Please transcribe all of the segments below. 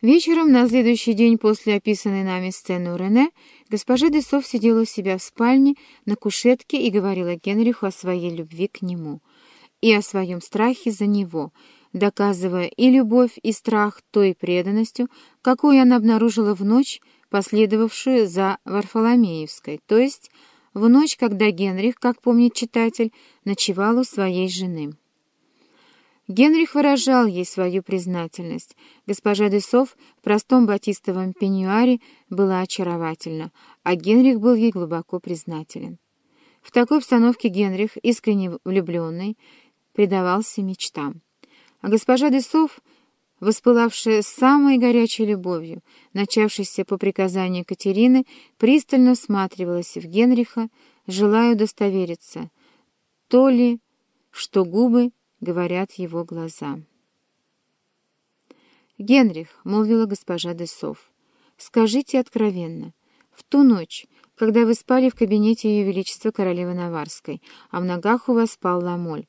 Вечером, на следующий день после описанной нами сцены у Рене, госпожа Десов сидела у себя в спальне на кушетке и говорила Генриху о своей любви к нему и о своем страхе за него, доказывая и любовь, и страх той преданностью, какую она обнаружила в ночь, последовавшую за Варфоломеевской, то есть в ночь, когда Генрих, как помнит читатель, ночевал у своей жены. Генрих выражал ей свою признательность. Госпожа Десов в простом батистовом пеньюаре была очаровательна, а Генрих был ей глубоко признателен. В такой обстановке Генрих, искренне влюбленный, предавался мечтам. А госпожа Десов, воспылавшая самой горячей любовью, начавшейся по приказанию Катерины, пристально всматривалась в Генриха, желая удостовериться, то ли, что губы говорят его глаза. «Генрих», — молвила госпожа Десов, — «скажите откровенно, в ту ночь, когда вы спали в кабинете Ее Величества Королевы Наварской, а в ногах у вас спал Ламоль,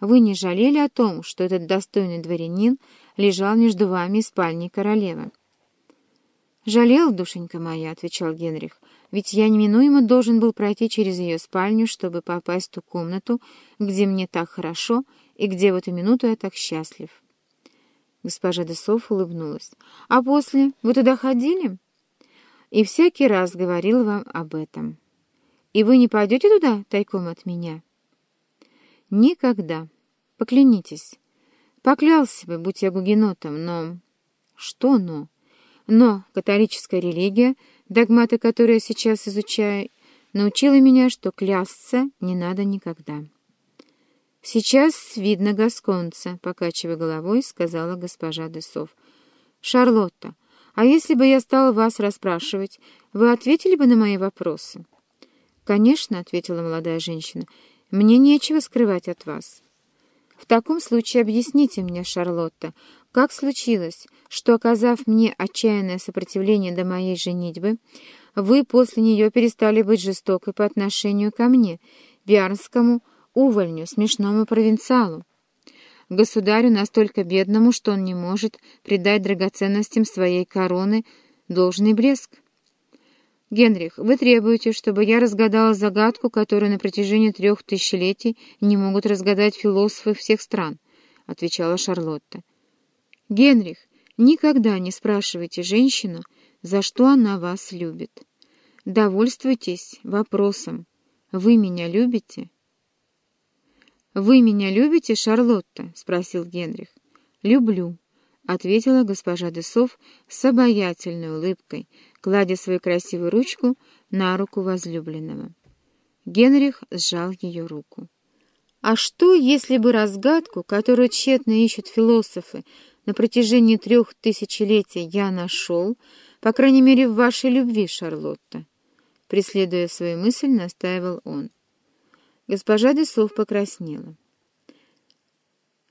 вы не жалели о том, что этот достойный дворянин лежал между вами и спальней королевы?» «Жалел, душенька моя», — отвечал Генрих, — «ведь я неминуемо должен был пройти через ее спальню, чтобы попасть в ту комнату, где мне так хорошо и где в эту минуту я так счастлив». Госпожа Десов улыбнулась. «А после вы туда ходили?» «И всякий раз говорил вам об этом. И вы не пойдете туда тайком от меня?» «Никогда. Поклянитесь. Поклялся бы, будь я гугенотом, но...» «Что «но»?» Но католическая религия, догматы которой я сейчас изучаю, научила меня, что клясться не надо никогда. «Сейчас видно гасконца», — покачивая головой, сказала госпожа Десов. «Шарлотта, а если бы я стала вас расспрашивать, вы ответили бы на мои вопросы?» «Конечно», — ответила молодая женщина, — «мне нечего скрывать от вас». «В таком случае объясните мне, Шарлотта, как случилось, что, оказав мне отчаянное сопротивление до моей женитьбы, вы после нее перестали быть жестокой по отношению ко мне, биарнскому увольню, смешному провинциалу, государю настолько бедному, что он не может придать драгоценностям своей короны должный блеск? Генрих, вы требуете, чтобы я разгадала загадку, которую на протяжении трех тысячелетий не могут разгадать философы всех стран, — отвечала Шарлотта. Генрих, никогда не спрашивайте женщину, за что она вас любит. Довольствуйтесь вопросом «Вы меня любите?» «Вы меня любите, Шарлотта?» — спросил Генрих. «Люблю», — ответила госпожа Десов с обаятельной улыбкой, кладя свою красивую ручку на руку возлюбленного. Генрих сжал ее руку. «А что, если бы разгадку, которую тщетно ищут философы, на протяжении трех тысячелетий я нашел, по крайней мере, в вашей любви, Шарлотта. Преследуя свою мысль, настаивал он. Госпожа Десов покраснела.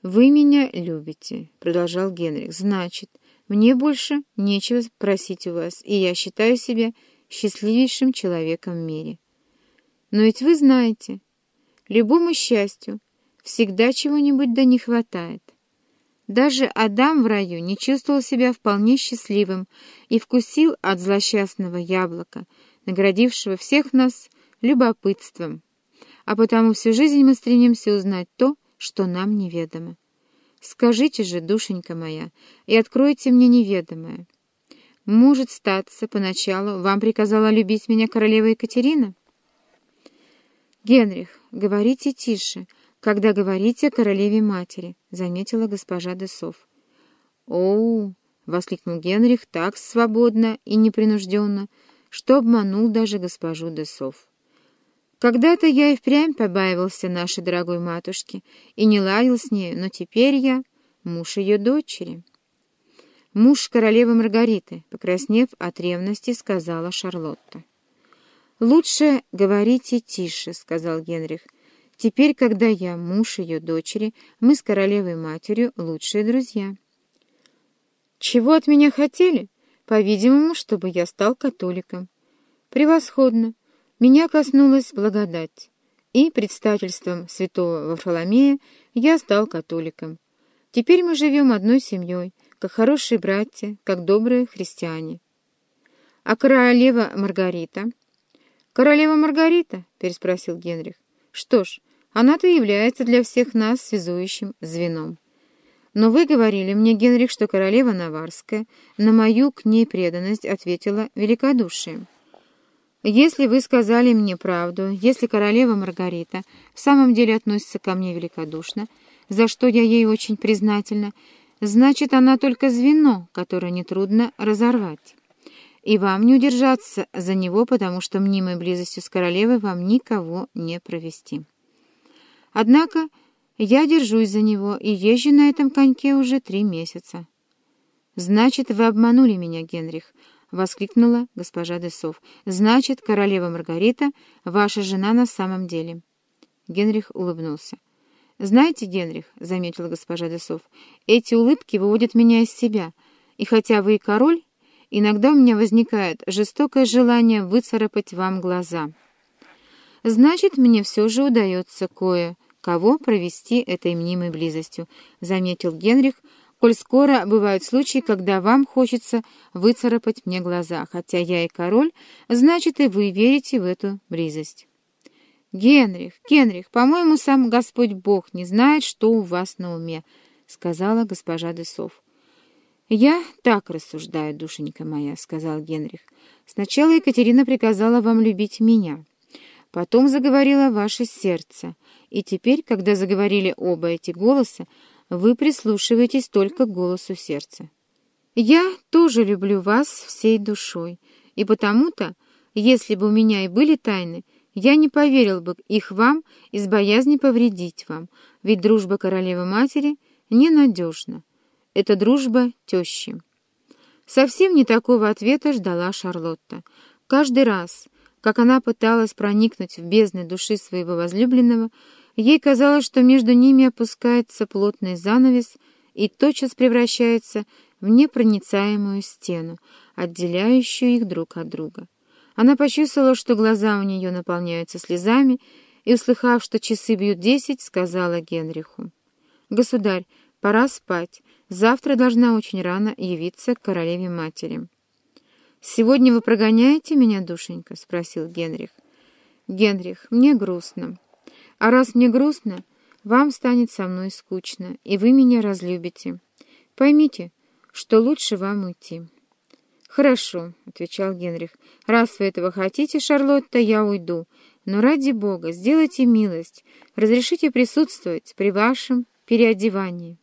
«Вы меня любите», — продолжал Генрих. «Значит, мне больше нечего просить у вас, и я считаю себя счастливейшим человеком в мире. Но ведь вы знаете, любому счастью всегда чего-нибудь да не хватает». Даже Адам в раю не чувствовал себя вполне счастливым и вкусил от злосчастного яблока, наградившего всех нас любопытством. А потому всю жизнь мы стремимся узнать то, что нам неведомо. Скажите же, душенька моя, и откройте мне неведомое. Может статься, поначалу вам приказала любить меня королева Екатерина? Генрих, говорите тише, — когда говорите о королеве-матери», — заметила госпожа Десов. «Оу!» — воскликнул Генрих так свободно и непринужденно, что обманул даже госпожу Десов. «Когда-то я и впрямь побаивался нашей дорогой матушки и не ладил с нею, но теперь я муж ее дочери». «Муж королевы Маргариты», — покраснев от ревности, сказала Шарлотта. «Лучше говорите тише», — сказал Генрих, — Теперь, когда я муж ее дочери, мы с королевой-матерью лучшие друзья. Чего от меня хотели? По-видимому, чтобы я стал католиком. Превосходно. Меня коснулась благодать. И предстательством святого Варфоломея я стал католиком. Теперь мы живем одной семьей, как хорошие братья, как добрые христиане. А королева Маргарита? Королева Маргарита? переспросил Генрих. Что ж, она-то является для всех нас связующим звеном. Но вы говорили мне, Генрих, что королева Наварская на мою к ней преданность ответила великодушием. Если вы сказали мне правду, если королева Маргарита в самом деле относится ко мне великодушно, за что я ей очень признательна, значит, она только звено, которое нетрудно разорвать. И вам не удержаться за него, потому что мнимой близостью с королевой вам никого не провести. Однако я держусь за него и езжу на этом коньке уже три месяца. «Значит, вы обманули меня, Генрих», — воскликнула госпожа Десов. «Значит, королева Маргарита — ваша жена на самом деле». Генрих улыбнулся. «Знаете, Генрих», — заметила госпожа Десов, — «эти улыбки выводят меня из себя, и хотя вы и король, иногда у меня возникает жестокое желание выцарапать вам глаза. Значит, мне все же удается кое кого провести этой мнимой близостью», — заметил Генрих, «коль скоро бывают случаи, когда вам хочется выцарапать мне глаза, хотя я и король, значит, и вы верите в эту близость». «Генрих, Генрих, по-моему, сам Господь Бог не знает, что у вас на уме», — сказала госпожа Десов. «Я так рассуждаю, душенька моя», — сказал Генрих. «Сначала Екатерина приказала вам любить меня». Потом заговорило ваше сердце, и теперь, когда заговорили оба эти голоса, вы прислушиваетесь только к голосу сердца. Я тоже люблю вас всей душой, и потому-то, если бы у меня и были тайны, я не поверил бы их вам из боязни повредить вам, ведь дружба королевы-матери ненадежна. Это дружба тещи. Совсем не такого ответа ждала Шарлотта. Каждый раз, как она пыталась проникнуть в бездны души своего возлюбленного, ей казалось, что между ними опускается плотный занавес и тотчас превращается в непроницаемую стену, отделяющую их друг от друга. Она почувствовала, что глаза у нее наполняются слезами, и, услыхав, что часы бьют десять, сказала Генриху. «Государь, пора спать. Завтра должна очень рано явиться к королеве-матери». «Сегодня вы прогоняете меня, душенька?» — спросил Генрих. «Генрих, мне грустно. А раз мне грустно, вам станет со мной скучно, и вы меня разлюбите. Поймите, что лучше вам уйти». «Хорошо», — отвечал Генрих. «Раз вы этого хотите, Шарлотта, я уйду. Но ради Бога, сделайте милость, разрешите присутствовать при вашем переодевании».